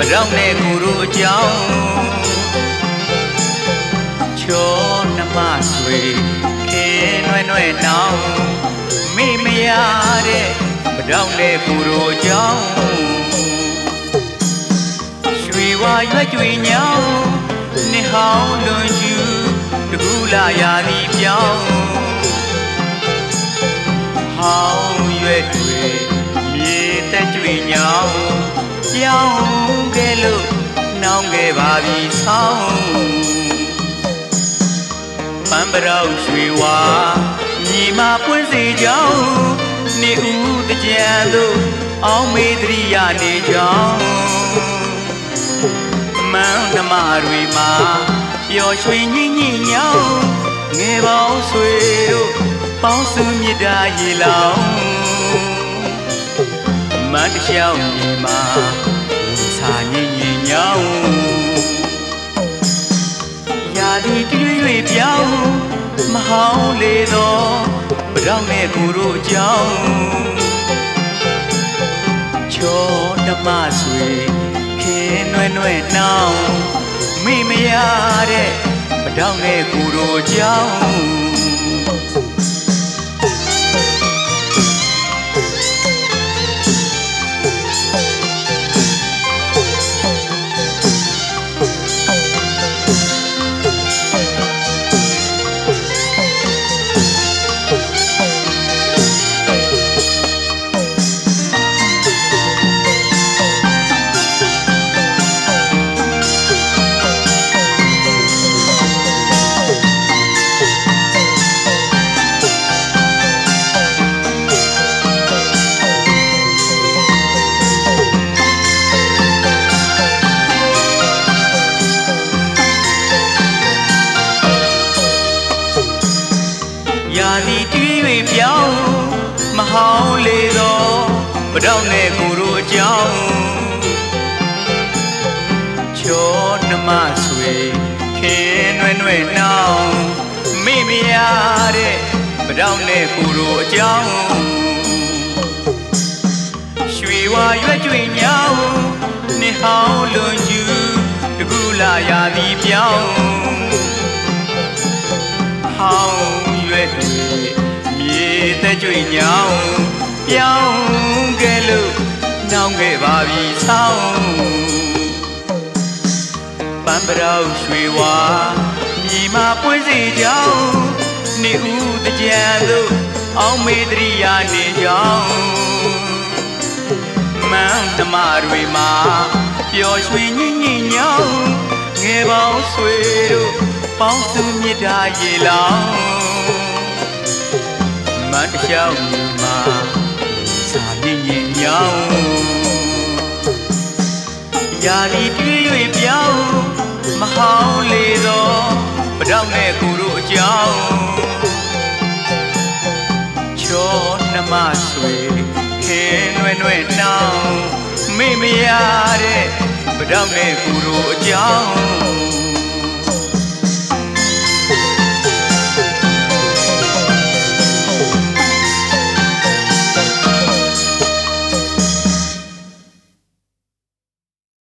မဟောင်းလေသောပရောင်းနဲ့ကိုတို့အကြောင်းချောနှမဆွေခဲနွဲ့နွဲ့နောင်မိမရတဲ့ပရောင်းနဲ့ကိုတို့အကြောင်းရွှေဝါရွက်ကြွေညောင်းနှစ်ဟောင်းလွန်ကျူတကူလာရာသည်ပြောင်းဟောင်းရွက်တွေမြေတက်ကြွေညောင်းပြောင်းခဲ့လို့နှောင်း ခဲ့ပါပြီဆောင်းပန်းပရောက်ရွှေဝါညီမပွင့်စေကြောင်းနေဦးတကြံတို့အောင်မေတ္တရိယနေကြောင်းမန်းဓမ္မတွေမှာပျော်ရွှင်ညင်ညင်ညောင်းငယ်ပေါင်းဆွေတို့ပေါင်းစုမြတ်တာရေလောင်းမန်းတစ်လျှောက်မြေမှာစာညင်ညင်ညောင်း ရာဒီတွေ့၍ပြောင်းမဟောင်းလေတော့ပရောင်းနဲ့ကိုတို့အကြောင်းချောဓမ္မဆွေခဲနွဲ့နွဲ့နောင်မိမရတဲ့ပတောင်းနဲ့ကိုတို့အကြောင်း ပတောင်းနဲ့ကိုတို့အကြောင်းချောနှမဆွေခင်းနွဲ့နွဲ့နောင်မိမရတဲ့ပတောင်းနဲ့ကိုတို့အကြောင်းရွှေဝါရွက်ကြွေညောင်းနှစ်ဟောင်းလွန်ကျူတကူလာရာသီပြောင်းဟောင်းရွက်တွေမြေသက်ကြွညောင်းပြောင်းခဲ့လို့နှောင်းခဲ့ ပါပြီဆောင်းပန်းပရောက်ရွှေဝါမြေမှာပွင့်စေကြောင်းနေဦးတကြံသို့အောင်မေတ္တရိယာနေကြောင်းမန်းသမားတွေမှာပျော်ရွှင်ညင်ညင်ညောင်းငယ်ပေါင်းဆွေတို့ပေါင်းစုမြတ်တာရေလောင်းမန်းတစ်လျှောက်မြေမှာစာညင်ညင် ညောင်းရာဒီတွေ့၍ပြောင်းမဟောင်းလေသောပတောင်းနဲ့ကိုတို့အကြောင်းချောနှမဆွေခဲနွဲ့နွဲ့နောင်မိမရတဲ့ပတောင်းနဲ့ကိုတို့အကြောင်း